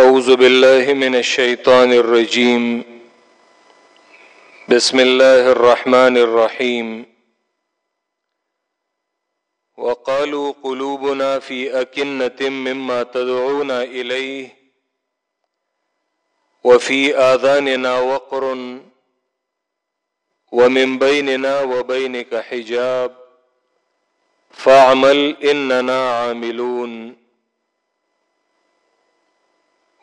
أعوذ بالله من الشيطان الرجيم. بسم الله الرحمن الرحيم. وقالوا قلوبنا في أكنة مما تدعونا إليه. وفي آذاننا وقر. ومن بيننا وبينك حجاب. فاعمل إننا عاملون.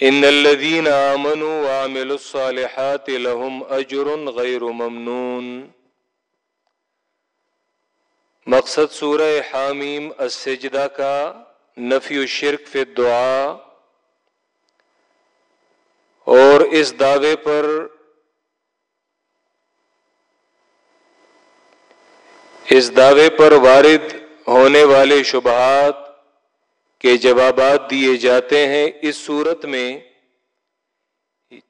ان الذين امنوا وعملوا الصالحات لهم اجر غیر ممنون. مقصد سورہ حامیم السجدہ کا نفی الشرک فی الدعا اور اس دعوے پر اس دعوے پر وارد ہونے والے شبہات کے جوابات دیے جاتے ہیں اس صورت میں۔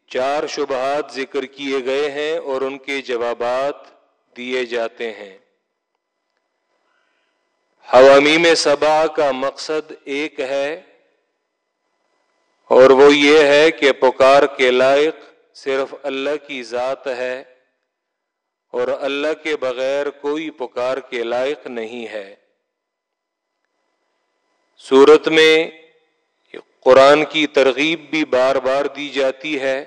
چار شبہات ذکر کیے گئے ہیں اور ان کے جوابات دیے جاتے ہیں۔ حوامی میں سبا کا مقصد ایک ہے اور وہ یہ ہے کہ پکار کے لائق صرف اللہ کی ذات ہے اور اللہ کے بغیر کوئی پکار کے لائق نہیں ہے۔ صورت میں قرآن کی ترغیب بھی بار بار دی جاتی ہے۔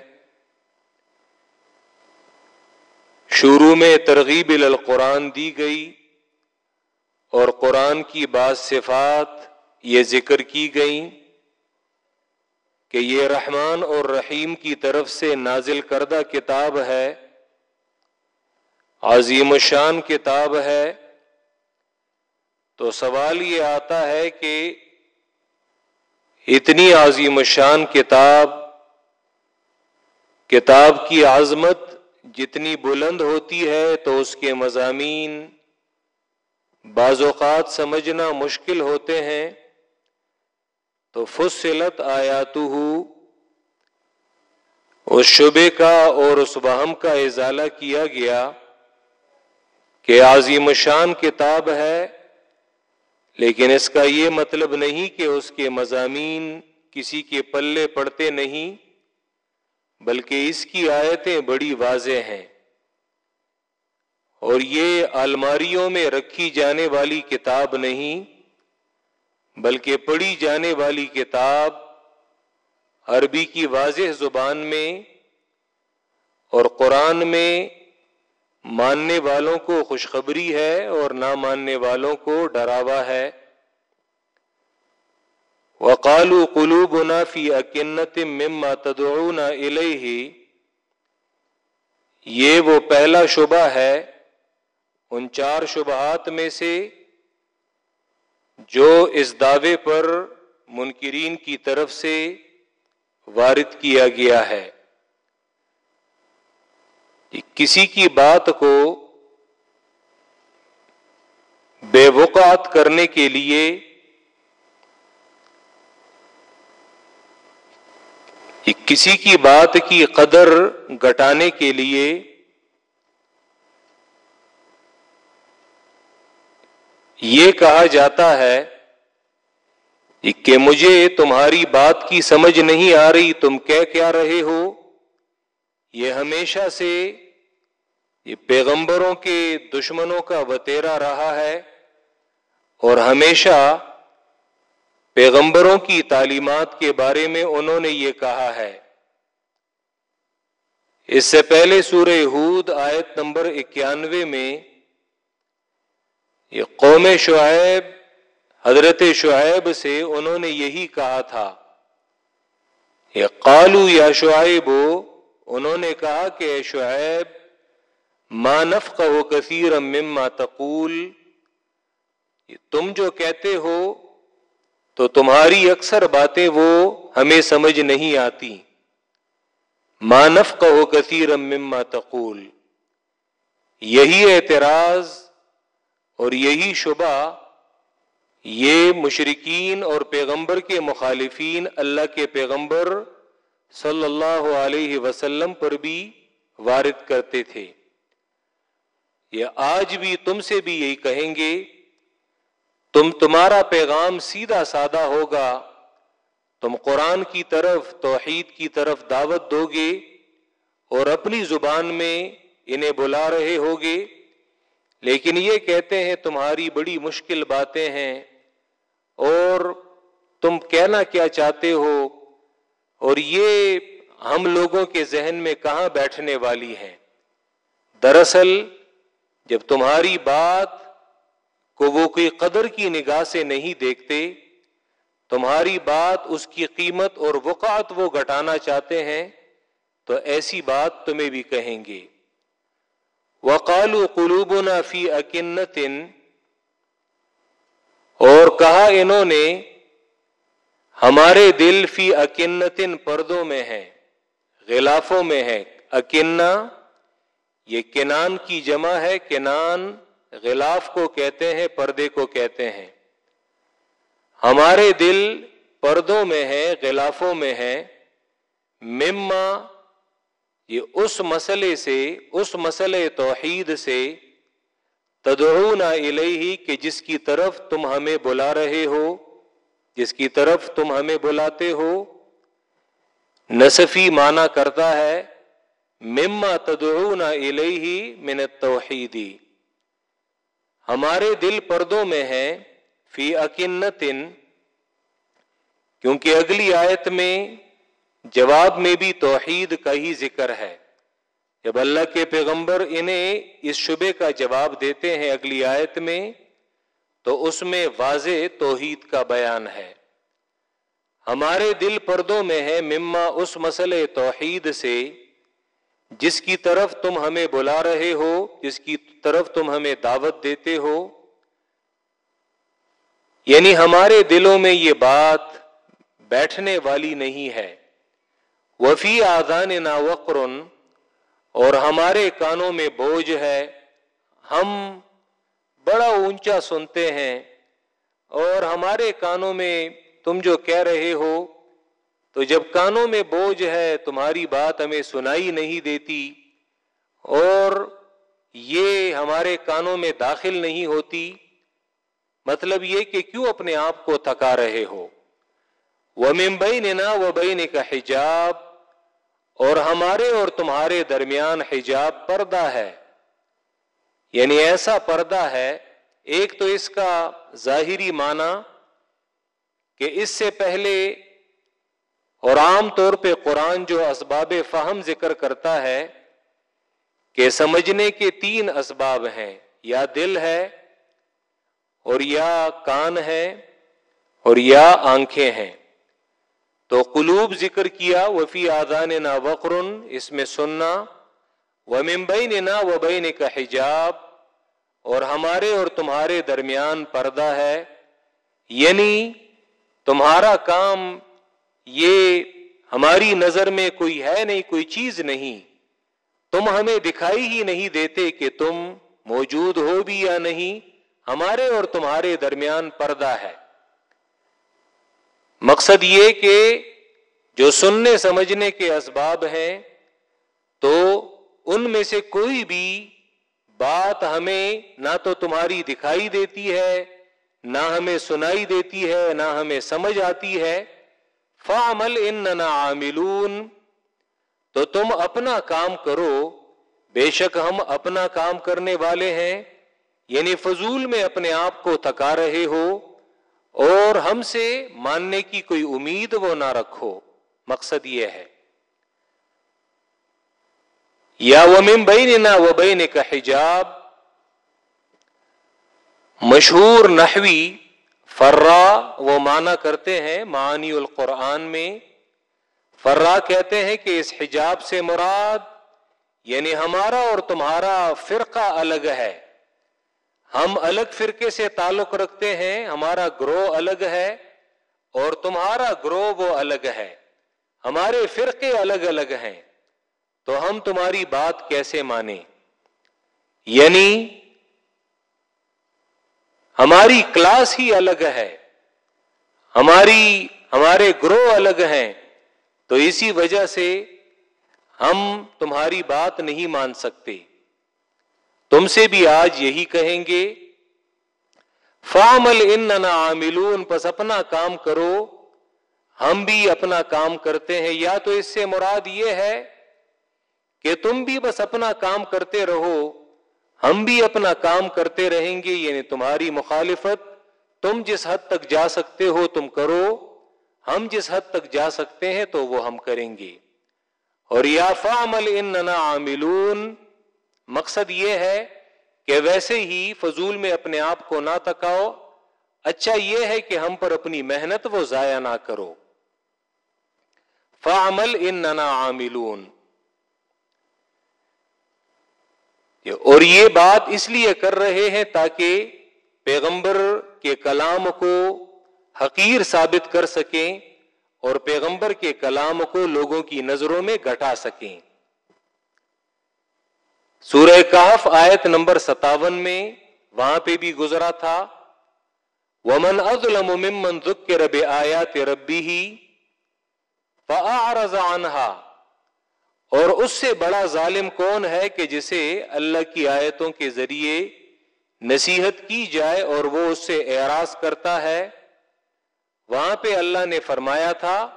شروع میں ترغیب القرآن دی گئی اور قرآن کی بعض صفات یہ ذکر کی گئیں کہ یہ رحمان اور رحیم کی طرف سے نازل کردہ کتاب ہے، عظیم الشان کتاب ہے۔ تو سوال یہ آتا ہے کہ اتنی عظیم شان کتاب کتاب کی عظمت جتنی بلند ہوتی ہے تو اس کے مضامین بعض اوقات سمجھنا مشکل ہوتے ہیں۔ تو فصلت آیات اس شبے کا اور اس وہم کا ازالہ کیا گیا کہ عظیم شان کتاب ہے لیکن اس کا یہ مطلب نہیں کہ اس کے مضامین کسی کے پلے پڑتے نہیں، بلکہ اس کی آیتیں بڑی واضح ہیں۔ اور یہ الماریوں میں رکھی جانے والی کتاب نہیں، بلکہ پڑھی جانے والی کتاب عربی کی واضح زبان میں اور قرآن میں ماننے والوں کو خوشخبری ہے اور نہ ماننے والوں کو ڈراوا ہے۔ وقالو قلوب فی اکنت مما تدعونا الیہ۔ یہ وہ پہلا شبہ ہے ان چار شبہات میں سے جو اس دعوے پر منکرین کی طرف سے وارد کیا گیا ہے۔ کسی کی بات کو بے وقات کرنے کے لیے کسی کی بات کی قدر گٹانے کے لیے یہ کہا جاتا ہے کہ مجھے تمہاری بات کی سمجھ نہیں آ رہی، تم کہہ کیا رہے ہو؟ یہ ہمیشہ سے یہ پیغمبروں کے دشمنوں کا وطیرا رہا ہے اور ہمیشہ پیغمبروں کی تعلیمات کے بارے میں انہوں نے یہ کہا ہے۔ اس سے پہلے سورہ ہود آیت نمبر اکیانوے میں یہ قوم شعیب، حضرت شعیب سے انہوں نے یہی کہا تھا۔ یہ قالو یا شعیب، انہوں نے کہا کہ شعیب مانف کا وہ کثیر مما تقول تم جو کہتے ہو تو تمہاری اکثر باتیں وہ ہمیں سمجھ نہیں آتی۔ مانف کا ہو کثیر مما تقول یہی اعتراض اور یہی شبہ یہ مشرقین اور پیغمبر کے مخالفین اللہ کے پیغمبر صلی اللہ علیہ وسلم پر بھی وارد کرتے تھے۔ یہ آج بھی تم سے بھی یہی کہیں گے، تم تمہارا پیغام سیدھا سادہ ہوگا، تم قرآن کی طرف، توحید کی طرف دعوت دو گے اور اپنی زبان میں انہیں بلا رہے ہوگے۔ لیکن یہ کہتے ہیں تمہاری بڑی مشکل باتیں ہیں اور تم کہنا کیا چاہتے ہو اور یہ ہم لوگوں کے ذہن میں کہاں بیٹھنے والی ہیں۔ دراصل جب تمہاری بات کو وہ کوئی قدر کی نگاہ سے نہیں دیکھتے، تمہاری بات اس کی قیمت اور وقات وہ گھٹانا چاہتے ہیں، تو ایسی بات تمہیں بھی کہیں گے۔ وقالو قلوب فی اکنتن اور کہا انہوں نے، ہمارے دل فی اکنتن پردوں میں ہے غلافوں میں ہے اکنا یہ کنان کی جمع ہے، کنان غلاف کو کہتے ہیں، پردے کو کہتے ہیں۔ ہمارے دل پردوں میں ہے غلافوں میں ہے مما، یہ اس مسئلے سے، اس مسئلے توحید سے تدعون الیہ، کہ جس کی طرف تم ہمیں بلا رہے ہو، جس کی طرف تم ہمیں بلاتے ہو۔ نصفی مانا کرتا ہے مما تدعون الیہ من التوحیدی ہمارے دل پردوں میں ہے فی اکنتن کیونکہ اگلی آیت میں جواب میں بھی توحید کا ہی ذکر ہے۔ جب اللہ کے پیغمبر انہیں اس شبے کا جواب دیتے ہیں اگلی آیت میں، تو اس میں واضح توحید کا بیان ہے۔ ہمارے دل پردوں میں ہے مما اس مسئلے توحید سے جس کی طرف تم ہمیں بلا رہے ہو، جس کی طرف تم ہمیں دعوت دیتے ہو۔ یعنی ہمارے دلوں میں یہ بات بیٹھنے والی نہیں ہے۔ وفی آزان نا وقرن اور ہمارے کانوں میں بوجھ ہے۔ ہم بڑا اونچا سنتے ہیں، اور ہمارے کانوں میں تم جو کہہ رہے ہو تو جب کانوں میں بوجھ ہے، تمہاری بات ہمیں سنائی نہیں دیتی، اور یہ ہمارے کانوں میں داخل نہیں ہوتی مطلب یہ کہ کیوں اپنے آپ کو تھکا رہے ہو؟ وہ ممبئی نے نا وہ بئی نے کا حجاب، اور ہمارے اور تمہارے درمیان حجاب پردہ ہے۔ یعنی ایسا پردہ ہے، ایک تو اس کا ظاہری معنی کہ اس سے پہلے اور عام طور پہ قرآن جو اسباب فہم ذکر کرتا ہے کہ سمجھنے کے تین اسباب ہیں، یا دل ہے اور یا کان ہے اور یا آنکھیں ہیں۔ تو قلوب ذکر کیا، وفی آزان نا وقرن اس میں سننا و ممبئی نے نا وبئی کا حجاب، اور ہمارے اور تمہارے درمیان پردہ ہے یعنی تمہارا کام یہ ہماری نظر میں کوئی ہے نہیں، کوئی چیز نہیں۔ تم ہمیں دکھائی ہی نہیں دیتے کہ تم موجود ہو بھی یا نہیں، ہمارے اور تمہارے درمیان پردہ ہے۔ مقصد یہ کہ جو سننے، سمجھنے کے اسباب ہیں، تو ان میں سے کوئی بھی بات ہمیں نہ تو تمہاری دکھائی دیتی ہے، نہ ہمیں سنائی دیتی ہے، نہ ہمیں سمجھ آتی ہے۔ فعمل ان عاملون۔ تو تم اپنا کام کرو۔ بے شک ہم اپنا کام کرنے والے ہیں۔ یعنی فضول میں اپنے آپ کو تھکا رہے ہو۔ اور ہم سے ماننے کی کوئی امید وہ نہ رکھو۔ مقصد یہ ہے۔ یا وہ ممبئی نہ وہ بین کا حجاب۔ مشہور نحوی فرا وہ مانا کرتے ہیں معنی القرآن میں۔ فرا کہتے ہیں کہ اس حجاب سے مراد یعنی ہمارا اور تمہارا فرقہ الگ ہے۔ ہم الگ فرقے سے تعلق رکھتے ہیں، ہمارا گروہ الگ ہے اور تمہارا گروہ وہ الگ ہے۔ ہمارے فرقے الگ الگ ہیں۔ تو ہم تمہاری بات کیسے مانیں؟ یعنی ہماری کلاس ہی الگ ہے، ہماری، ہمارے گروہ الگ ہیں، تو اسی وجہ سے ہم تمہاری بات نہیں مان سکتے۔ تم سے بھی آج یہی کہیں گے فامل ان عاملون، پس اپنا کام کرو۔ ہم بھی اپنا کام کرتے ہیں۔ یا تو اس سے مراد یہ ہے کہ تم بھی بس اپنا کام کرتے رہو۔ ہم بھی اپنا کام کرتے رہیں گے یعنی تمہاری مخالفت، تم جس حد تک جا سکتے ہو تم کرو، ہم جس حد تک جا سکتے ہیں تو وہ ہم کریں گے۔ اور یا فامل ان عاملون، مقصد یہ ہے کہ ویسے ہی فضول میں اپنے آپ کو نہ تکاؤ اچھا یہ ہے کہ ہم پر اپنی محنت وہ ضائع نہ کرو۔ فعمل ان عاملون اور یہ بات اس لیے کر رہے ہیں تاکہ پیغمبر کے کلام کو حقیر ثابت کر سکیں اور پیغمبر کے کلام کو لوگوں کی نظروں میں گٹا سکیں۔ سورہ کہف آیت نمبر ستاون میں وہاں پہ بھی گزرا تھا، ومن ازلم ممن ذکر رب آیات ربی ہی عنہا اور اس سے بڑا ظالم کون ہے کہ جسے اللہ کی آیتوں کے ذریعے نصیحت کی جائے اور وہ اس سے اعراض کرتا ہے؟ وہاں پہ اللہ نے فرمایا تھا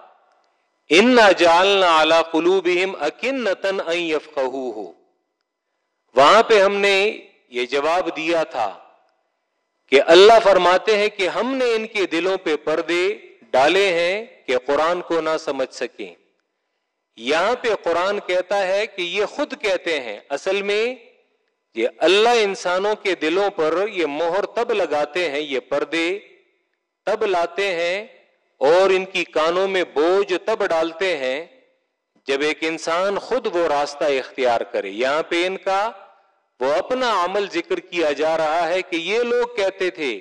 ان نہ جالنا اعلی قلوب اکن نتن ہو وہاں پہ ہم نے یہ جواب دیا تھا کہ اللہ فرماتے ہیں کہ ہم نے ان کے دلوں پہ پردے ڈالے ہیں کہ قرآن کو نہ سمجھ سکیں۔ یہاں پہ قرآن کہتا ہے کہ یہ خود کہتے ہیں، اصل میں یہ اللہ انسانوں کے دلوں پر یہ مہر تب لگاتے ہیں، یہ پردے تب لاتے ہیں اور ان کی کانوں میں بوجھ تب ڈالتے ہیں جب ایک انسان خود وہ راستہ اختیار کرے۔ یہاں پہ ان کا وہ اپنا عمل ذکر کیا جا رہا ہے کہ یہ لوگ کہتے تھے،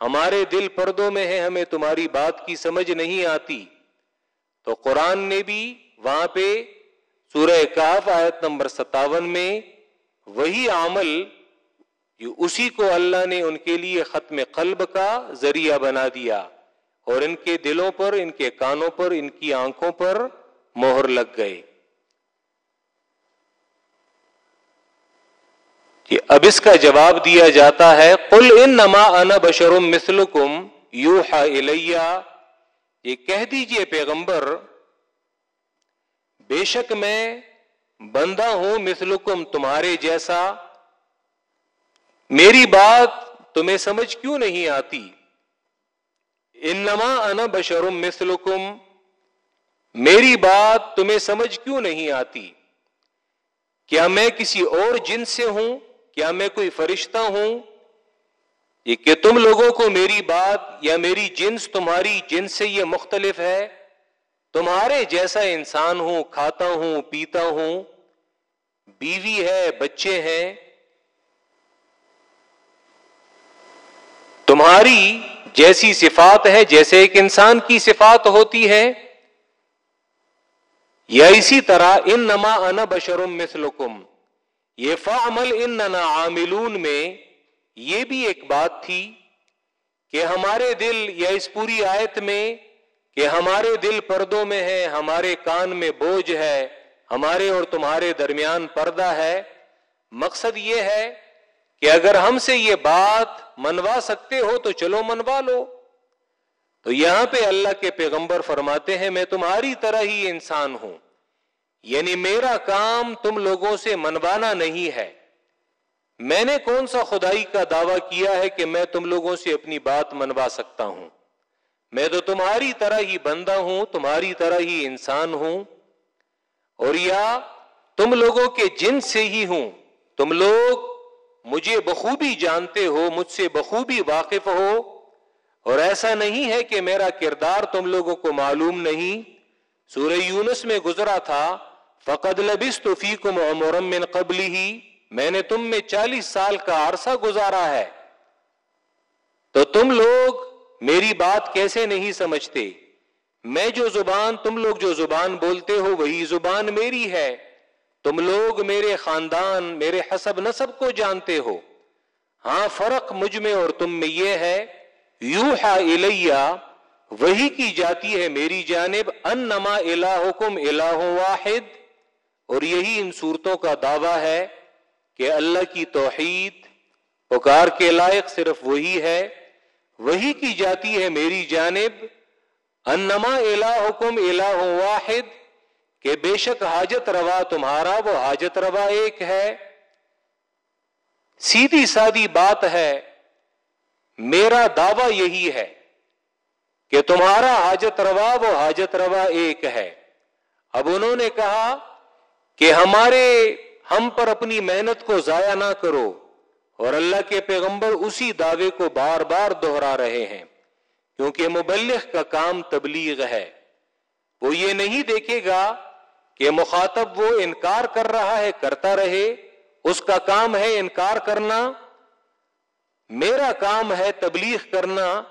ہمارے دل پردوں میں ہے، ہمیں تمہاری بات کی سمجھ نہیں آتی۔ تو قرآن نے بھی وہاں پہ سورہ کاف آیت نمبر ستاون میں وہی عمل اسی کو اللہ نے ان کے لیے ختم قلب کا ذریعہ بنا دیا اور ان کے دلوں پر، ان کے کانوں پر، ان کی آنکھوں پر مہر لگ گئے۔ کہ اب اس کا جواب دیا جاتا ہے کل ان نما ان بشرم مسلکم یو یہ کہہ دیجیے پیغمبر بے شک میں بندہ ہوں مثلکم تمہارے جیسا۔ میری بات تمہیں سمجھ کیوں نہیں آتی؟ ان نما ان بشرم مسلکم میری بات تمہیں سمجھ کیوں نہیں آتی؟ کیا میں کسی اور جن سے ہوں؟ کیا میں کوئی فرشتہ ہوں؟ یہ کہ تم لوگوں کو میری بات یا میری جنس تمہاری جنس سے یہ مختلف ہے؟ تمہارے جیسا انسان ہوں، کھاتا ہوں، پیتا ہوں، بیوی ہے، بچے ہیں، تمہاری جیسی صفات ہے، جیسے ایک انسان کی صفات ہوتی ہے، یا اسی طرح ان نما ان بشرم مثلکم یہ فعمل ان ننا عاملون میں یہ بھی ایک بات تھی کہ ہمارے دل یا اس پوری آیت میں کہ ہمارے دل پردوں میں ہے، ہمارے کان میں بوجھ ہے، ہمارے اور تمہارے درمیان پردہ ہے۔ مقصد یہ ہے کہ اگر ہم سے یہ بات منوا سکتے ہو تو چلو منوا لو۔ تو یہاں پہ اللہ کے پیغمبر فرماتے ہیں، میں تمہاری طرح ہی انسان ہوں۔ یعنی میرا کام تم لوگوں سے منوانا نہیں ہے۔ میں نے کون سا خدائی کا دعویٰ کیا ہے کہ میں تم لوگوں سے اپنی بات منوا سکتا ہوں؟ میں تو تمہاری طرح ہی بندہ ہوں، تمہاری طرح ہی انسان ہوں۔ اور یا تم لوگوں کے جن سے ہی ہوں۔ تم لوگ مجھے بخوبی جانتے ہو، مجھ سے بخوبی واقف ہو۔ اور ایسا نہیں ہے کہ میرا کردار تم لوگوں کو معلوم نہیں۔ سورہ یونس میں گزرا تھا، فقد لبس تو فیکم عمرم من قبل ہی میں نے تم میں چالیس سال کا عرصہ گزارا ہے۔ تو تم لوگ میری بات کیسے نہیں سمجھتے؟ میں جو زبان تم لوگ جو زبان بولتے ہو وہی زبان میری ہے۔ تم لوگ میرے خاندان، میرے حسب نصب کو جانتے ہو۔ ہاں فرق مجھ میں اور تم میں یہ ہے۔ یو الیہ، وہی کی جاتی ہے میری جانب۔ ان نما الحکم الہ واحد۔ اور یہی ان صورتوں کا دعویٰ ہے کہ اللہ کی توحید پکار کے لائق صرف وہی ہے۔ وہی کی جاتی ہے میری جانب، انما الہ حکم الہ واحد، کہ بے شک حاجت روا تمہارا، وہ حاجت روا ایک ہے۔ سیدھی سادی بات ہے، میرا دعوی یہی ہے کہ تمہارا حاجت روا، وہ حاجت روا ایک ہے۔ اب انہوں نے کہا کہ ہمارے ہم پر اپنی محنت کو ضائع نہ کرو۔ اور اللہ کے پیغمبر اسی دعوے کو بار بار دوہرا رہے ہیں، کیونکہ مبلغ کا کام تبلیغ ہے۔ وہ یہ نہیں دیکھے گا کہ مخاطب وہ انکار کر رہا ہے، کرتا رہے، اس کا کام ہے انکار کرنا، میرا کام ہے تبلیغ کرنا،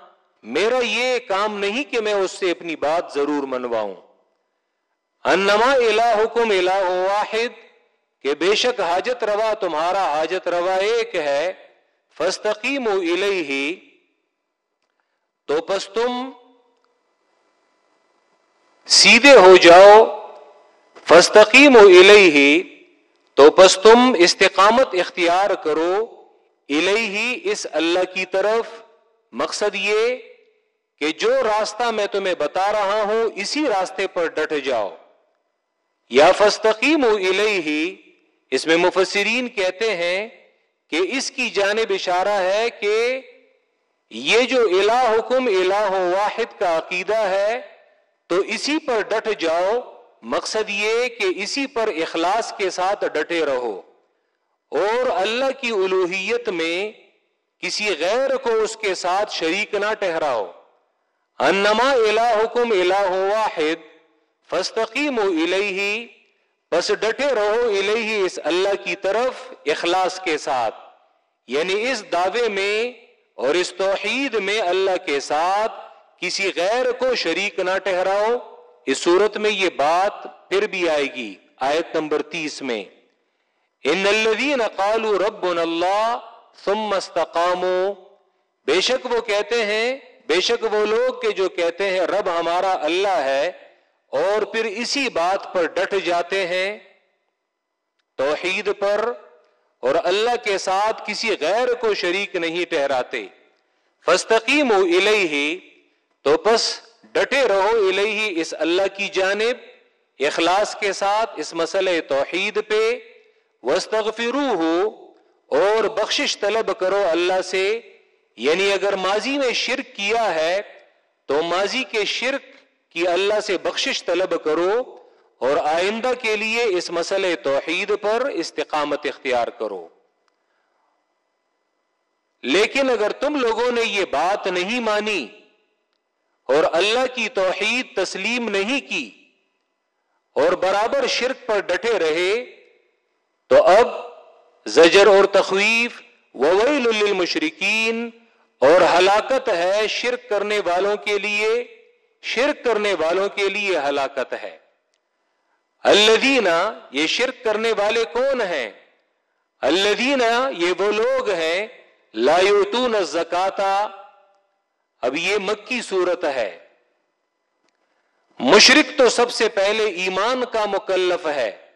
میرا یہ کام نہیں کہ میں اس سے اپنی بات ضرور منواؤں۔ انما الہکم الہ واحد کہ بے شک حاجت روا تمہارا حاجت روا ایک ہے فستقیم و تو پس تم سیدھے ہو جاؤ فستقیم و تو پس تم استقامت اختیار کرو الہی اس اللہ کی طرف، مقصد یہ کہ جو راستہ میں تمہیں بتا رہا ہوں، اسی راستے پر ڈٹ جاؤ۔ یا فستقیم و اس میں مفسرین کہتے ہیں کہ اس کی جانب اشارہ ہے کہ یہ جو الہ حکم الہ واحد کا عقیدہ ہے، تو اسی پر ڈٹ جاؤ۔ مقصد یہ کہ اسی پر اخلاص کے ساتھ ڈٹے رہو۔ اور اللہ کی الوحیت میں کسی غیر کو اس کے ساتھ شریک نہ ٹہراؤ انما الہ حکم الہ واحد فستقیم و بس ڈٹے رہو الہی اس اللہ کی طرف اخلاص کے ساتھ یعنی اس دعوے میں اور اس توحید میں اللہ کے ساتھ کسی غیر کو شریک نہ ٹہراؤ اس صورت میں یہ بات پھر بھی آئے گی۔ آیت نمبر تیس میں، ان الذین قالوا ربنا اللہ ثم استقاموا۔ بے شک وہ کہتے ہیں، بے شک وہ لوگ کہ جو کہتے ہیں رب ہمارا اللہ ہے اور پھر اسی بات پر ڈٹ جاتے ہیں توحید پر اور اللہ کے ساتھ کسی غیر کو شریک نہیں ٹہراتے فستقیم تو پس ڈٹے رہو الہی اس اللہ کی جانب، اخلاص کے ساتھ اس مسئلہ توحید پہ۔ وسطرو ہو اور بخشش طلب کرو اللہ سے۔ یعنی اگر ماضی میں شرک کیا ہے، تو ماضی کے شرک کہ اللہ سے بخشش طلب کرو اور آئندہ کے لیے اس مسئلہ توحید پر استقامت اختیار کرو۔ لیکن اگر تم لوگوں نے یہ بات نہیں مانی اور اللہ کی توحید تسلیم نہیں کی اور برابر شرک پر ڈٹے رہے، تو اب زجر اور تخویف وویل للمشرکین اور ہلاکت ہے شرک کرنے والوں کے لیے۔ شرک کرنے والوں کے لیے ہلاکت ہے۔ اللہ یہ شرک کرنے والے کون ہیں؟ اللہ یہ وہ لوگ ہیں لایوتون زکاتا اب یہ مکی صورت ہے۔ مشرق تو سب سے پہلے ایمان کا مکلف ہے۔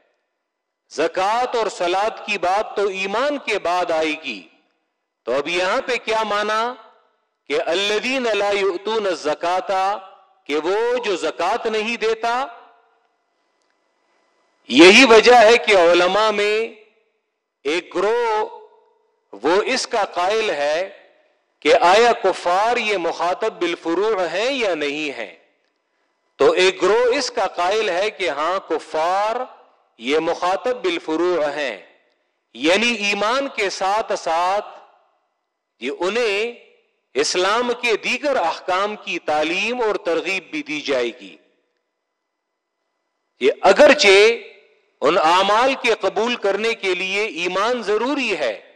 زکات اور سلاد کی بات تو ایمان کے بعد آئے گی۔ تو اب یہاں پہ کیا مانا؟ کہ الدین اللہ زکاتا کہ وہ جو زکات نہیں دیتا، یہی وجہ ہے کہ علماء میں ایک گروہ وہ اس کا قائل ہے کہ آیا کفار یہ مخاطب بالفروع ہیں یا نہیں ہیں؟ تو ایک گروہ اس کا قائل ہے کہ ہاں کفار یہ مخاطب بالفروع ہیں یعنی ایمان کے ساتھ ساتھ یہ انہیں اسلام کے دیگر احکام کی تعلیم اور ترغیب بھی دی جائے گی۔ یہ اگرچہ ان اعمال کے قبول کرنے کے لیے ایمان ضروری ہے،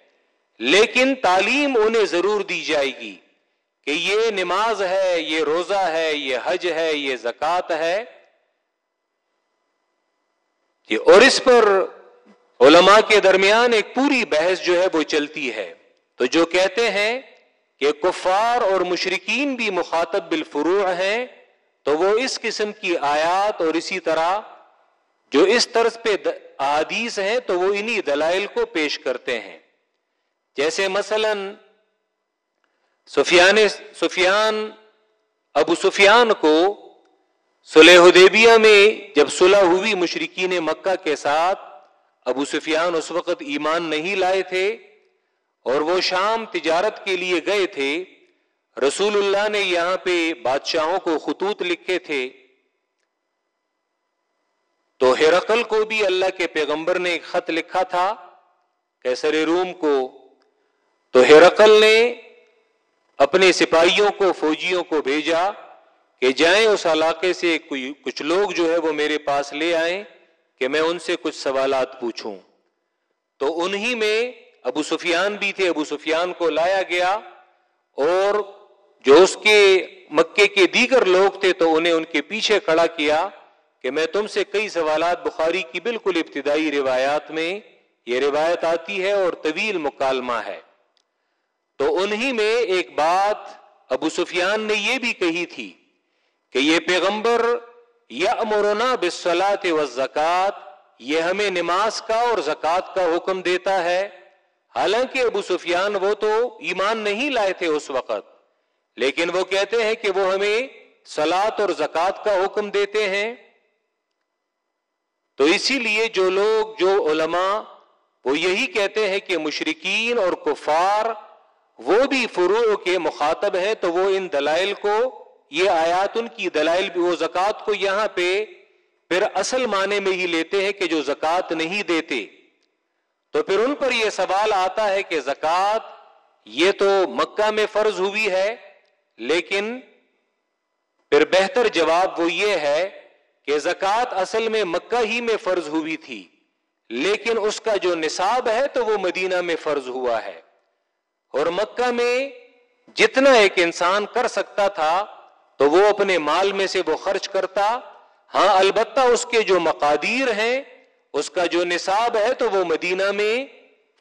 لیکن تعلیم انہیں ضرور دی جائے گی کہ یہ نماز ہے، یہ روزہ ہے، یہ حج ہے، یہ زکوٰۃ ہے۔ اور اس پر علماء کے درمیان ایک پوری بحث جو ہے وہ چلتی ہے۔ تو جو کہتے ہیں کہ کفار اور مشرقین بھی مخاطب بالفروع ہیں، تو وہ اس قسم کی آیات اور اسی طرح جو اس طرز پہ احادیث ہیں، تو وہ انہی دلائل کو پیش کرتے ہیں۔ جیسے مثلا سفیان سفیان، ابو سفیان کو سلح حدیبیہ میں جب صلح ہوئی مشرقین مکہ کے ساتھ، ابو سفیان اس وقت ایمان نہیں لائے تھے اور وہ شام تجارت کے لیے گئے تھے، رسول اللہ نے یہاں پہ بادشاہوں کو خطوط لکھے تھے۔ تو ہرقل کو بھی اللہ کے پیغمبر نے ایک خط لکھا تھا کیسر روم کو۔ تو ہرقل نے اپنے سپاہیوں کو، فوجیوں کو بھیجا کہ جائیں اس علاقے سے کچھ لوگ جو ہے وہ میرے پاس لے آئیں کہ میں ان سے کچھ سوالات پوچھوں۔ تو انہی میں ابو سفیان بھی تھے، ابو سفیان کو لایا گیا اور جو اس کے مکے کے دیگر لوگ تھے تو انہیں ان کے پیچھے کھڑا کیا کہ میں تم سے کئی سوالات بخاری کی بالکل ابتدائی روایات میں یہ روایت آتی ہے اور طویل مکالمہ ہے۔ تو انہی میں ایک بات ابو سفیان نے یہ بھی کہی تھی کہ یہ پیغمبر یا امرونا بسلاط و زکات یہ ہمیں نماز کا اور زکوٰۃ کا حکم دیتا ہے۔ حالانکہ ابو سفیان وہ تو ایمان نہیں لائے تھے اس وقت، لیکن وہ کہتے ہیں کہ وہ ہمیں سلاد اور زکوٰۃ کا حکم دیتے ہیں۔ تو اسی لیے جو لوگ، جو علماء وہ یہی کہتے ہیں کہ مشرقین اور کفار وہ بھی فروع کے مخاطب ہیں، تو وہ ان دلائل کو، یہ آیات ان کی دلائل بھی، وہ زکوٰۃ کو یہاں پہ پھر اصل معنی میں ہی لیتے ہیں کہ جو زکوٰۃ نہیں دیتے۔ تو پھر ان پر یہ سوال آتا ہے کہ زکوٰۃ یہ تو مکہ میں فرض ہوئی ہے، لیکن پھر بہتر جواب وہ یہ ہے کہ زکوٰۃ اصل میں مکہ ہی میں فرض ہوئی تھی، لیکن اس کا جو نصاب ہے تو وہ مدینہ میں فرض ہوا ہے۔ اور مکہ میں جتنا ایک انسان کر سکتا تھا تو وہ اپنے مال میں سے وہ خرچ کرتا۔ ہاں البتہ اس کے جو مقادیر ہیں اس کا جو نصاب ہے تو وہ مدینہ میں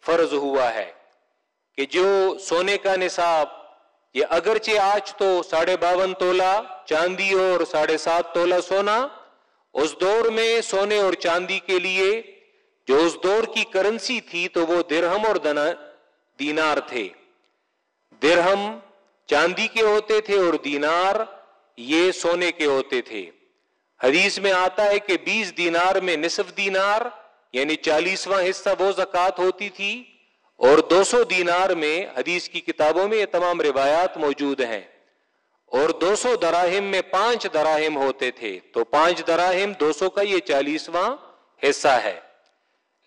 فرض ہوا ہے کہ جو سونے کا نصاب، یہ اگرچہ آج تو ساڑھے باون تولا چاندی اور ساڑھے سات تولا سونا، اس دور میں سونے اور چاندی کے لیے جو اس دور کی کرنسی تھی تو وہ درہم اور دینار تھے۔ درہم چاندی کے ہوتے تھے اور دینار یہ سونے کے ہوتے تھے۔ حدیث میں آتا ہے کہ بیس دینار میں نصف دینار یعنی چالیسواں حصہ وہ زکات ہوتی تھی، اور دو سو دینار میں حدیث کی کتابوں میں یہ تمام روایات موجود ہیں۔ اور دو سو دراہم میں پانچ دراہم ہوتے تھے، تو پانچ دراہم دو سو کا یہ چالیسواں حصہ ہے۔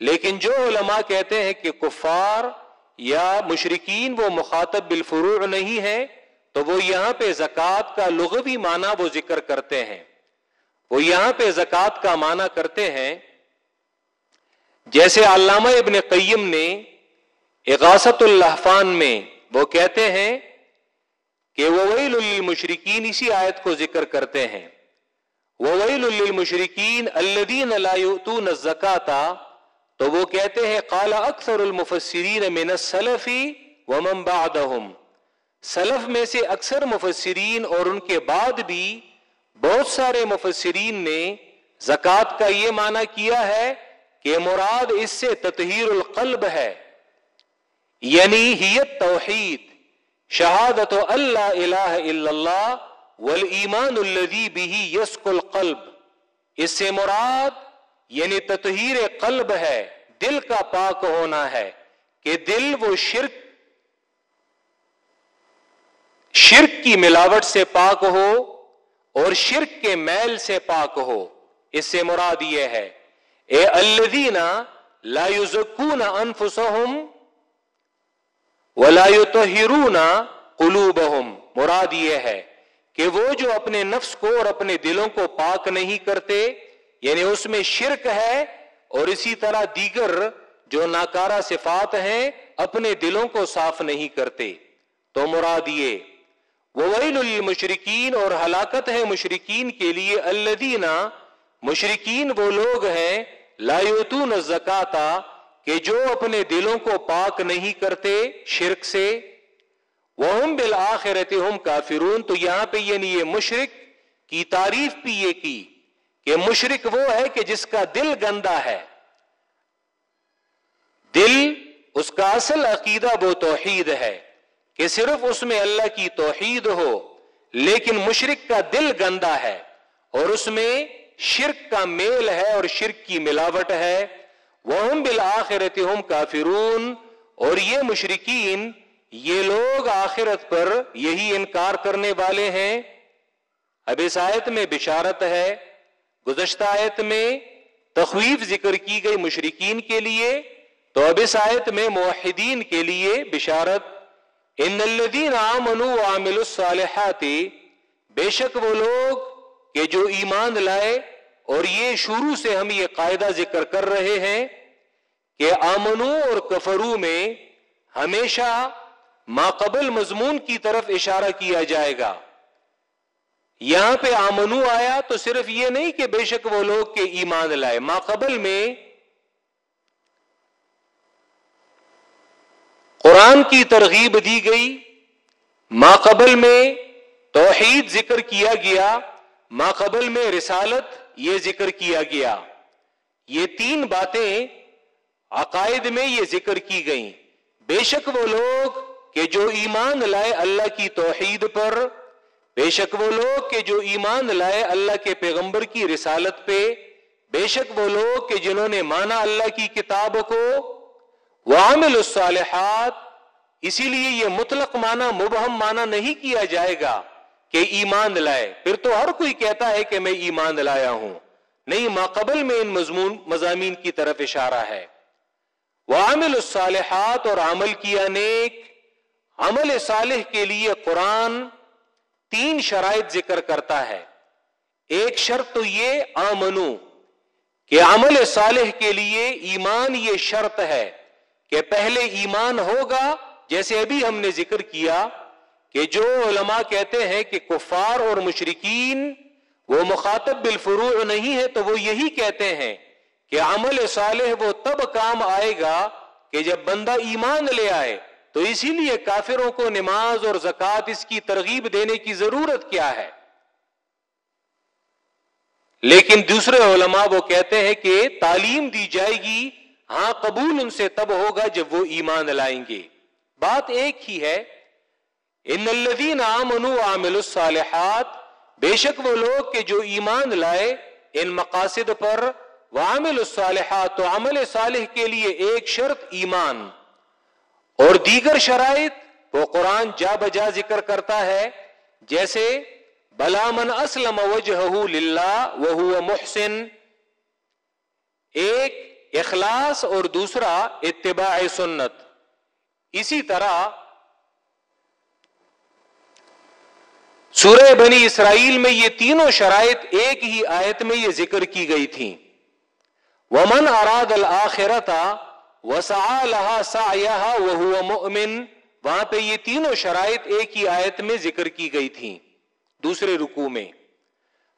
لیکن جو علماء کہتے ہیں کہ کفار یا مشرقین وہ مخاطب بالفروع نہیں ہے تو وہ یہاں پہ زکوٰۃ کا لغوی معنی وہ ذکر کرتے ہیں۔ وہ یہاں پہ زکوٰۃ کا معنی کرتے ہیں، جیسے علامہ ابن قیم نے اغاثت الحفان میں وہ کہتے ہیں کہ وہ ویل المشرقین اسی آیت کو ذکر کرتے ہیں۔ وہ ویل المشرقین الدین اللہ زکاتا تو وہ کہتے ہیں، قال اکثر المفسرین من السلفی ومن بعدهم سلف میں سے اکثر مفسرین اور ان کے بعد بھی بہت سارے مفسرین نے زکوٰۃ کا یہ معنی کیا ہے کہ مراد اس سے تطہیر القلب ہے یعنی ہیت توحید، شہادت اللہ الہ الا اللہ والایمان الذی بھی یسک القلب۔ اس سے مراد یعنی تطہیر قلب ہے، دل کا پاک ہونا ہے کہ دل وہ شرک شرک کی ملاوٹ سے پاک ہو اور شرک کے میل سے پاک ہو۔ اس سے مراد یہ ہے، اے الذین لا یزکون انفسهم ولا یطہرون قلوبهم مراد یہ ہے کہ وہ جو اپنے نفس کو اور اپنے دلوں کو پاک نہیں کرتے یعنی اس میں شرک ہے اور اسی طرح دیگر جو ناکارہ صفات ہیں، اپنے دلوں کو صاف نہیں کرتے۔ تو مراد یہ وویل المشرقین اور ہلاکت ہے مشرقین کے لیے الدینہ مشرقین وہ لوگ ہیں لایوتون زکاتا کہ جو اپنے دلوں کو پاک نہیں کرتے شرک سے۔ وہ بالآخرت ہم کافرون، تو یہاں پہ یعنی یہ مشرق کی تعریف بھی یہ کی کہ مشرق وہ ہے کہ جس کا دل گندا ہے۔ دل، اس کا اصل عقیدہ وہ توحید ہے۔ کہ صرف اس میں اللہ کی توحید ہو، لیکن مشرق کا دل گندا ہے اور اس میں شرک کا میل ہے اور شرک کی ملاوٹ ہے۔ وہ بالآخرت ہم کافرون۔ اور یہ مشرقین یہ لوگ آخرت پر یہی انکار کرنے والے ہیں۔ اب اس آیت میں بشارت ہے۔ گزشتہ آیت میں تخویف ذکر کی گئی مشرقین کے لیے۔ تو اب اس آیت میں موحدین کے لیے بشارت۔ ان الذین آمنوا وعملوا الصالحات، بے شک وہ لوگ کہ جو ایمان لائے اور یہ شروع سے ہم یہ قاعدہ ذکر کر رہے ہیں کہ آمنو اور کفرو میں ہمیشہ ماقبل مضمون کی طرف اشارہ کیا جائے گا۔ یہاں پہ آمنو آیا تو صرف یہ نہیں کہ بے شک وہ لوگ کے ایمان لائے ماقبل میں قرآن کی ترغیب دی گئی ماقبل میں توحید ذکر کیا گیا ماقبل میں رسالت یہ ذکر کیا گیا۔ یہ تین باتیں عقائد میں یہ ذکر کی گئیں۔ بے شک وہ لوگ کہ جو ایمان لائے اللہ کی توحید پر، بے شک وہ لوگ کہ جو ایمان لائے اللہ کے پیغمبر کی رسالت پہ، بے شک وہ لوگ کہ جنہوں نے مانا اللہ کی کتاب کو وعمل الصالحات، اسی لیے یہ مطلق مانا مبہم مانا نہیں کیا جائے گا کہ ایمان لائے۔ پھر تو ہر کوئی کہتا ہے کہ میں ایمان لایا ہوں۔ نہیں ماقبل میں ان مضمون مضامین کی طرف اشارہ ہے۔ وعمل الصالحات اور عمل کیا نیک۔ عمل صالح کے لیے قرآن تین شرائط ذکر کرتا ہے۔ ایک شرط تو یہ، آمنو، کہ عمل صالح کے لیے ایمان یہ شرط ہے۔ کہ پہلے ایمان ہوگا، جیسے ابھی ہم نے ذکر کیا کہ جو علماء کہتے ہیں کہ کفار اور مشرقین وہ مخاطب بالفروع نہیں ہے تو وہ یہی کہتے ہیں کہ عمل صالح وہ تب کام آئے گا کہ جب بندہ ایمان لے آئے۔ تو اسی لیے کافروں کو نماز اور زکوٰۃ اس کی ترغیب دینے کی ضرورت کیا ہے۔ لیکن دوسرے علماء وہ کہتے ہیں کہ تعلیم دی جائے گی ہاں قبول ان سے تب ہوگا جب وہ ایمان لائیں گے۔ بات ایک ہی ہے، ان الذین آمنوا وعملوا الصالحات، بے شک وہ لوگ کہ جو ایمان لائے ان مقاصد پر وعمل الصالحات، تو عمل صالح کے لیے ایک شرط ایمان۔ اور دیگر شرائط، وہ قرآن جا بجا ذکر کرتا ہے، جیسے، بلا من اسلم وجہ للہ وہ محسن۔ ایک اخلاص اور دوسرا اتباع سنت۔ اسی طرح سورہ بنی اسرائیل میں یہ تینوں شرائط ایک ہی آیت میں یہ ذکر کی گئی تھی ومن اراد الآخرتا وسا لہا سا وہ مؤمن۔ وہاں پہ یہ تینوں شرائط ایک ہی آیت میں ذکر کی گئی تھی دوسرے رکو میں۔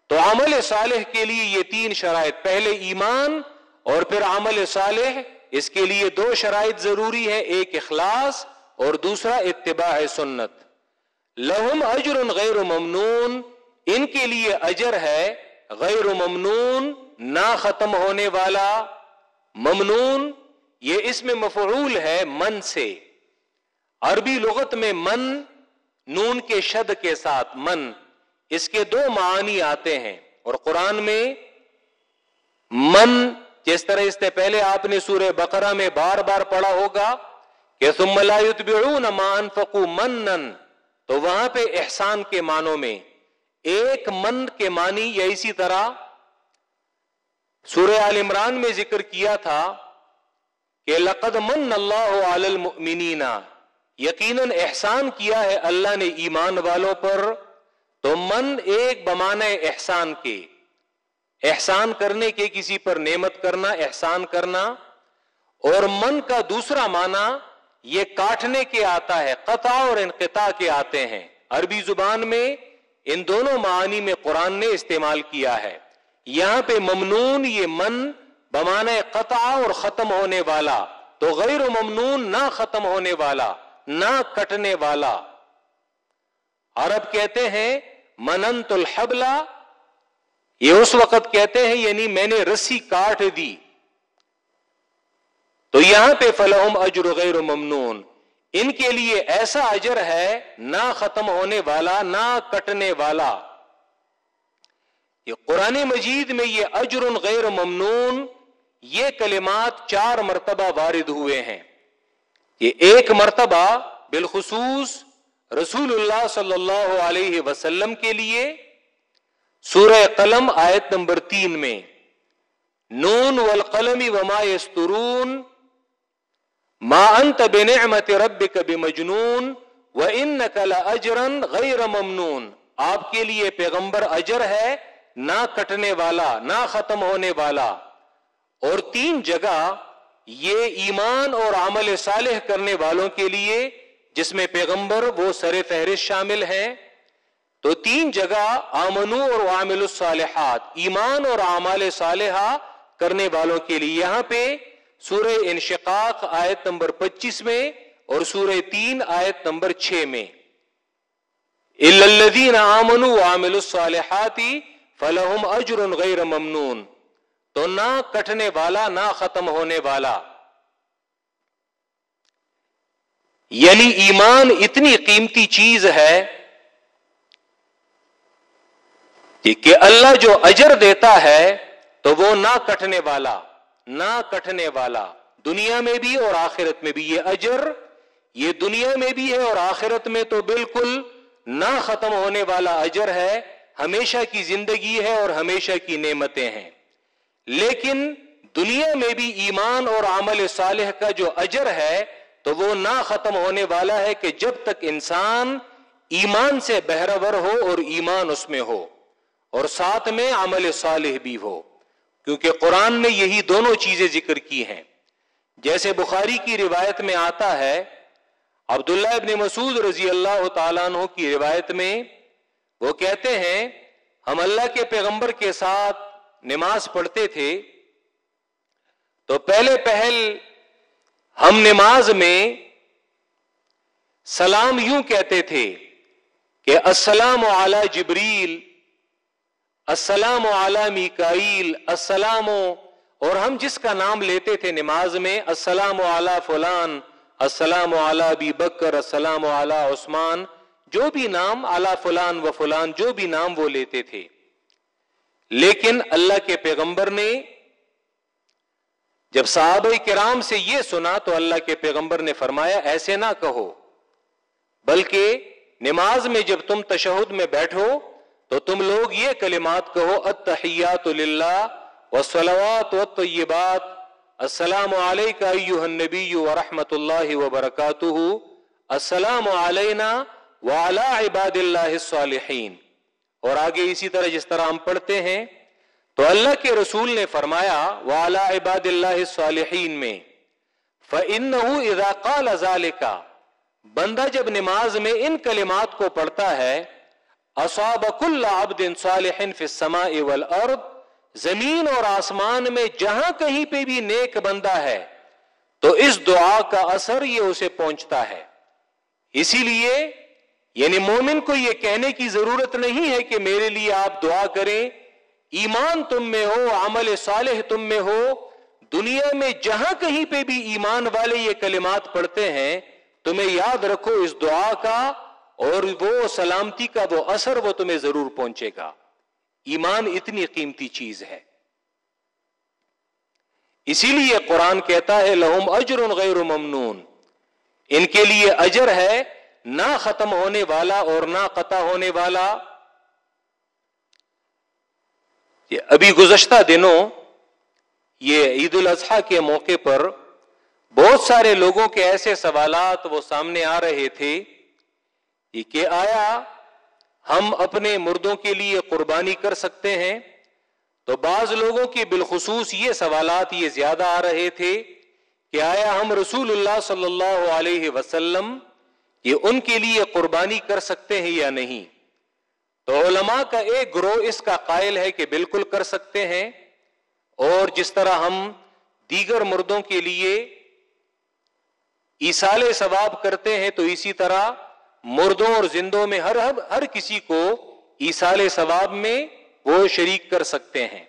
تو عمل صالح کے لیے یہ تین شرائط، پہلے ایمان اور پھر عمل صالح، اس کے لیے دو شرائط ضروری ہے ایک اخلاص اور دوسرا اتباع سنت۔ لہم اجر غیر ممنون، ان کے لیے اجر ہے غیر ممنون، نہ ختم ہونے والا۔ ممنون، یہ اس میں مفعول ہے من سے۔ عربی لغت میں من، نون کے شد کے ساتھ، من۔ اس کے دو معنی آتے ہیں اور قرآن میں من جس طرح اس سے پہلے آپ نے سورہ بقرہ میں بار بار پڑھا ہوگا کہ ثم لا يتبعون ما انفقوا منن، تو وہاں پہ احسان کے معنوں میں، ایک من کے معنی یا اسی طرح سورہ آل عمران میں ذکر کیا تھا کہ لقد من اللہ علی المؤمنین۔ یقیناً احسان کیا ہے اللہ نے ایمان والوں پر، تو من ایک بمانے احسان کے۔ احسان کرنے کے کسی پر نعمت کرنا، احسان کرنا اور من کا دوسرا معنی یہ کاٹنے کے آتا ہے، قطع اور انقطاع کے آتے ہیں۔ عربی زبان میں ان دونوں معانی میں قرآن نے استعمال کیا ہے۔ یہاں پہ ممنون یہ من بمانے قطع اور ختم ہونے والا، تو غیر و ممنون نہ ختم ہونے والا، نہ کٹنے والا۔ عرب کہتے ہیں، مننت الحبلہ یہ اس وقت کہتے ہیں یعنی میں نے رسی کاٹ دی۔ تو یہاں پہ فلحم اجر غیر ممنون۔ ان کے لیے ایسا اجر ہے نہ ختم ہونے والا، نہ کٹنے والا۔ یہ قرآن مجید میں یہ اجر غیر ممنون، یہ کلمات چار مرتبہ وارد ہوئے ہیں۔ یہ ایک مرتبہ بالخصوص رسول اللہ صلی اللہ علیہ وسلم کے لیے سورہ قلم آیت نمبر تین میں، نون والقلم وما یسترون، ما انت بنعمت ربک بمجنون وانک لاجرا غیر ممنون۔ آپ کے لیے پیغمبر اجر ہے، نہ کٹنے والا، نہ ختم ہونے والا۔ اور تین جگہ یہ ایمان اور عمل صالح کرنے والوں کے لیے، جس میں پیغمبر وہ سر فہرست شامل ہیں۔ تو تین جگہ آمنو اور عامل الصالحات، ایمان اور اعمال صالحہ کرنے والوں کے لیے۔ یہاں پہ سورہ انشقاق آیت نمبر پچیس میں اور سورہ تین آیت نمبر چھ میں۔ الدین آمن عامل الصالحاتی فلحم اجر غیر ممنون۔ تو نہ کٹنے والا، نہ ختم ہونے والا۔ یعنی ایمان اتنی قیمتی چیز ہے کہ اللہ جو اجر دیتا ہے تو وہ نہ کٹنے والا، نہ کٹنے والا۔ دنیا میں بھی اور آخرت میں بھی یہ اجر، یہ دنیا میں بھی ہے اور آخرت میں تو بالکل نہ ختم ہونے والا اجر ہے۔ ہمیشہ کی زندگی ہے اور ہمیشہ کی نعمتیں ہیں۔ لیکن دنیا میں بھی ایمان اور عمل صالح کا جو اجر ہے تو وہ نہ ختم ہونے والا ہے کہ جب تک انسان ایمان سے بہرور ہو اور ایمان اس میں ہو۔ اور ساتھ میں عمل صالح بھی ہو، کیونکہ قرآن میں یہی دونوں چیزیں ذکر کی ہیں۔ جیسے بخاری کی روایت میں آتا ہے، عبداللہ ابن مسعود رضی اللہ تعالیٰ عنہ کی روایت میں وہ کہتے ہیں، ہم اللہ کے پیغمبر کے ساتھ نماز پڑھتے تھے، تو پہلے پہل ہم نماز میں سلام یوں کہتے تھے کہ السلام علی جبریل السلام عالمی کائل السلام اور ہم جس کا نام لیتے تھے نماز میں، السلام علی فلان، السلام علی بی بکر، السلام علی عثمان، جو بھی نام اعلی فلان و فلان، جو بھی نام وہ لیتے تھے۔ لیکن اللہ کے پیغمبر نے جب صحابہ کرام سے یہ سنا تو اللہ کے پیغمبر نے فرمایا، ایسے نہ کہو، بلکہ نماز میں جب تم تشہد میں بیٹھو تو تم لوگ یہ کلمات کہو اتحیات للہ والصلوات والطیبات۔ السلام علیکہ ایوہ النبی ورحمت اللہ وبرکاتہ۔ السلام علینا وعلا عباد اللہ الصالحین۔ اور آگے اسی طرح جس طرح ہم پڑھتے ہیں، تو اللہ کے رسول نے فرمایا وعلا عباد اللہ الصالحین میں، فَإِنَّهُ إِذَا قَالَ ذَلِكَ۔ بندہ جب نماز میں ان کلمات کو پڑھتا ہے اصاب کل عبد صالح فی السماء والارض، زمین اور آسمان میں جہاں کہیں پہ بھی نیک بندہ ہے، تو اس دعا کا اثر یہ اسے پہنچتا ہے۔ اسی لیے یعنی مومن کو یہ کہنے کی ضرورت نہیں ہے کہ میرے لیے آپ دعا کریں، ایمان تم میں ہو، عمل صالح تم میں ہو، دنیا میں جہاں کہیں پہ بھی ایمان والے یہ کلمات پڑھتے ہیں، تمہیں یاد رکھو اس دعا کا اور وہ سلامتی کا وہ اثر وہ تمہیں ضرور پہنچے گا۔ ایمان اتنی قیمتی چیز ہے۔ اسی لیے قرآن کہتا ہے لہم اجر غیر ممنون۔ ان کے لیے اجر ہے نہ ختم ہونے والا اور نہ قطع ہونے والا۔ یہ ابھی گزشتہ دنوں یہ عید الاضحیٰ کے موقع پر بہت سارے لوگوں کے ایسے سوالات وہ سامنے آ رہے تھے۔ کہ آیا، ہم اپنے مردوں کے لیے قربانی کر سکتے ہیں۔ تو بعض لوگوں کی بالخصوص یہ سوالات یہ زیادہ آ رہے تھے کہ آیا ہم رسول اللہ صلی اللہ علیہ وسلم یہ ان کے لیے قربانی کر سکتے ہیں یا نہیں؟ تو علماء کا ایک گروہ اس کا قائل ہے کہ بالکل کر سکتے ہیں۔ اور جس طرح ہم دیگر مردوں کے لیے ایسال ثواب کرتے ہیں تو اسی طرح مردوں اور زندوں میں ہر ہر کسی کو ایسال ثواب میں وہ شریک کر سکتے ہیں۔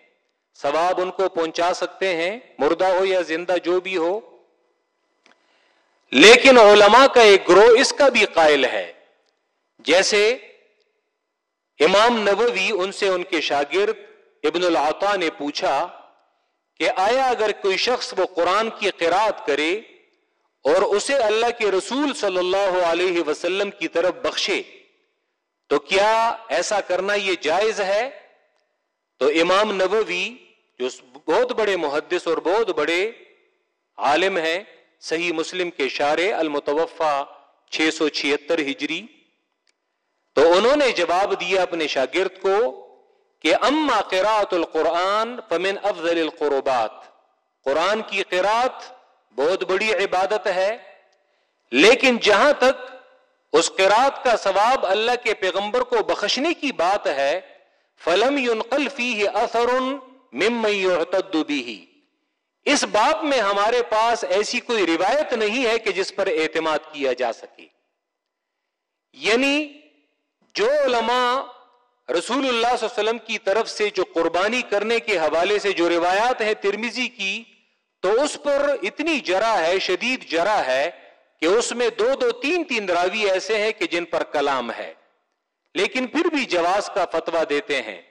ثواب ان کو پہنچا سکتے ہیں، مردہ ہو یا زندہ جو بھی ہو۔ لیکن علماء کا ایک گروہ اس کا بھی قائل ہے۔ جیسے امام نبوی ان سے ان کے شاگرد ابن العطا نے پوچھا کہ آیا اگر کوئی شخص وہ قرآن کی قرآت کرے اور اسے اللہ کے رسول صلی اللہ علیہ وسلم کی طرف بخشے۔ تو کیا ایسا کرنا یہ جائز ہے؟ تو امام نبوی جو بہت بڑے محدث اور بہت بڑے عالم ہیں، صحیح مسلم کے شارے المتوفا چھ سو چھتر ہجری، تو انہوں نے جواب دیا اپنے شاگرد کو کہ اما قرات القرآن فمن افضل القربات۔ قرآن کی قرات بہت بڑی عبادت ہے، لیکن جہاں تک اس قرات کا ثواب اللہ کے پیغمبر کو بخشنے کی بات ہے، فلم ينقل فيه اثر ممن يعتد به۔ اس باب میں ہمارے پاس ایسی کوئی روایت نہیں ہے کہ جس پر اعتماد کیا جا سکے۔ یعنی جو علماء رسول اللہ صلی اللہ علیہ وسلم کی طرف سے جو قربانی کرنے کے حوالے سے جو روایات ہیں ترمیزی کی تو اس پر اتنی جرا ہے، شدید جرا ہے کہ اس میں دو دو تین تین راوی ایسے ہیں کہ جن پر کلام ہے۔ لیکن پھر بھی جواز کا فتوا دیتے ہیں۔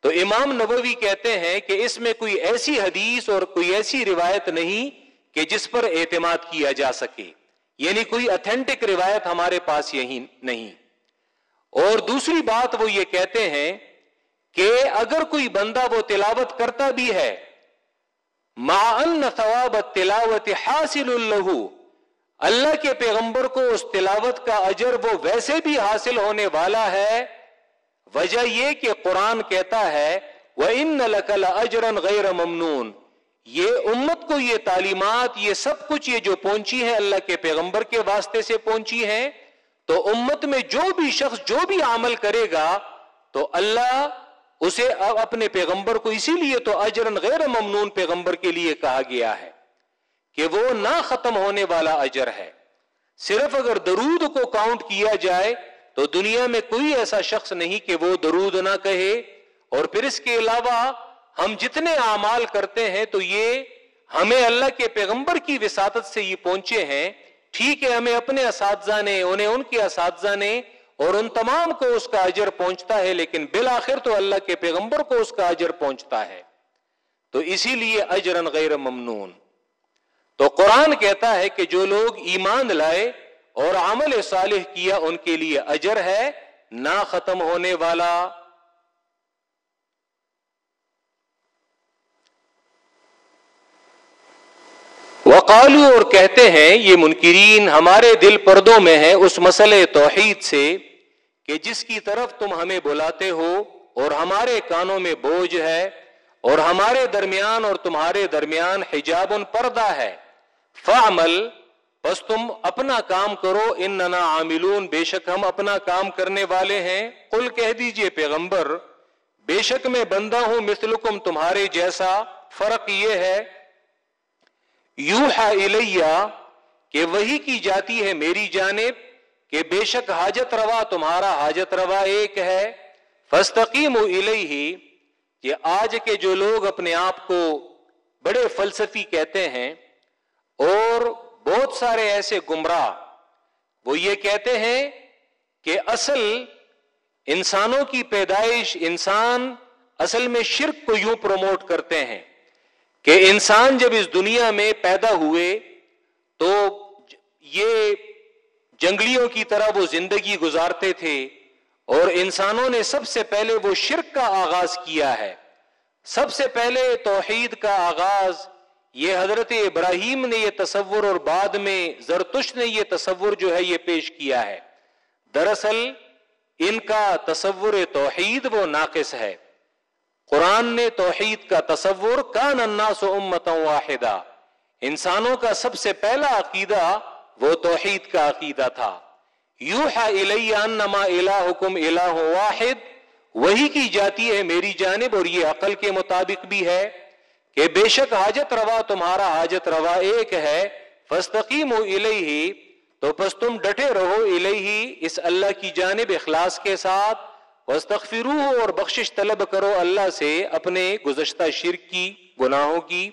تو امام نبوی کہتے ہیں کہ اس میں کوئی ایسی حدیث اور کوئی ایسی روایت نہیں کہ جس پر اعتماد کیا جا سکے۔ یعنی کوئی اتھینٹک روایت ہمارے پاس یہی نہیں۔ اور دوسری بات وہ یہ کہتے ہیں کہ اگر کوئی بندہ وہ تلاوت کرتا بھی ہے ما ان ثواب تلاوت حاصل اللہ اللہ کے پیغمبر کو اس تلاوت کا اجر وہ ویسے بھی حاصل ہونے والا ہے۔ وجہ یہ کہ قرآن کہتا ہے وہ ان نقل اجرن غیر ممنون۔ یہ امت کو یہ تعلیمات، یہ سب کچھ یہ جو پہنچی ہے اللہ کے پیغمبر کے واسطے سے پہنچی ہے، تو امت میں جو بھی شخص جو بھی عمل کرے گا، تو اللہ اسے اپنے پیغمبر کو اسی لیے تو اجرن غیر ممنون پیغمبر کے لیے کہا گیا ہے کہ وہ نہ ختم ہونے والا اجر ہے۔ صرف اگر درود کو کاؤنٹ کیا جائے تو دنیا میں کوئی ایسا شخص نہیں کہ وہ درود نہ کہے۔ اور پھر اس کے علاوہ ہم جتنے اعمال کرتے ہیں تو یہ ہمیں اللہ کے پیغمبر کی وساطت سے یہ پہنچے ہیں۔ ٹھیک ہے، ہمیں اپنے اساتذہ نے، انہیں ان کے اساتذہ نے اور ان تمام کو اس کا اجر پہنچتا ہے، لیکن بالآخر تو اللہ کے پیغمبر کو اس کا اجر پہنچتا ہے۔ تو اسی لیے اجرن غیر ممنون۔ تو قرآن کہتا ہے کہ جو لوگ ایمان لائے اور عمل صالح کیا، ان کے لیے اجر ہے، نہ ختم ہونے والا۔ وقالو اور کہتے ہیں، یہ منکرین ہمارے دل پردوں میں ہے اس مسئلے توحید سے کہ جس کی طرف تم ہمیں بلاتے ہو اور ہمارے کانوں میں بوجھ ہے اور ہمارے درمیان اور تمہارے درمیان حجاب پردہ ہے۔ فعمل بس تم اپنا کام کرو ان ننا عاملون، بے شک ہم اپنا کام کرنے والے ہیں۔ قل کہہ دیجیے پیغمبر، بے شک میں بندہ ہوں مثلکم تمہارے جیسا، فرق یہ ہے یوحا الیہ کہ وہی کی جاتی ہے میری جانب کہ بے شک حاجت روا تمہارا حاجت روا ایک ہے۔ فستقیم الیہ کہ آج کے جو لوگ اپنے آپ کو بڑے فلسفی کہتے ہیں اور بہت سارے ایسے گمراہ، وہ یہ کہتے ہیں کہ اصل انسانوں کی پیدائش انسان اصل میں شرک کو یوں پروموٹ کرتے ہیں۔ کہ انسان جب اس دنیا میں پیدا ہوئے تو یہ جنگلیوں کی طرح وہ زندگی گزارتے تھے اور انسانوں نے سب سے پہلے وہ شرک کا آغاز کیا ہے۔ سب سے پہلے توحید کا آغاز، یہ حضرت ابراہیم نے یہ تصور اور بعد میں زرتش نے یہ تصور جو ہے یہ پیش کیا ہے۔ دراصل ان کا تصور توحید وہ ناقص ہے۔ قرآن نے توحید کا تصور کان الناس امتا واحدہ انسانوں کا سب سے پہلا عقیدہ وہ توحید کا عقیدہ تھا۔ یو نما الہ حکم الہ واحد۔ وہی کی جاتی ہے میری جانب اور یہ عقل کے مطابق بھی ہے کہ بے شک حاجت روا تمہارا حاجت روا ایک ہے۔ فستقیم و تو پس تم ڈٹے رہو الہی اس اللہ کی جانب اخلاص کے ساتھ۔ وسطرو اور بخشش طلب کرو اللہ سے اپنے گزشتہ شرک کی، گناہوں کی۔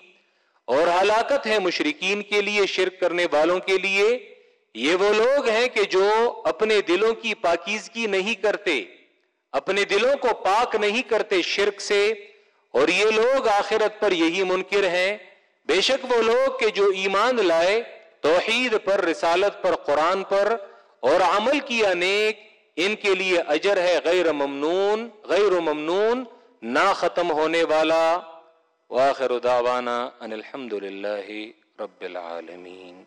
اور ہلاکت ہے مشرقین کے لیے، شرک کرنے والوں کے لیے۔ یہ وہ لوگ ہیں کہ جو اپنے دلوں کی پاکیزگی نہیں کرتے، اپنے دلوں کو پاک نہیں کرتے شرک سے۔ اور یہ لوگ آخرت پر یہی منکر ہیں۔ بے شک وہ لوگ کہ جو ایمان لائے، توحید پر، رسالت پر، قرآن پر اور عمل کیا نیک ان کے لیے اجر ہے غیر ممنون غیر ممنون، نہ ختم ہونے والا۔ واخر دعوانا ان الحمد للہ رب العالمین۔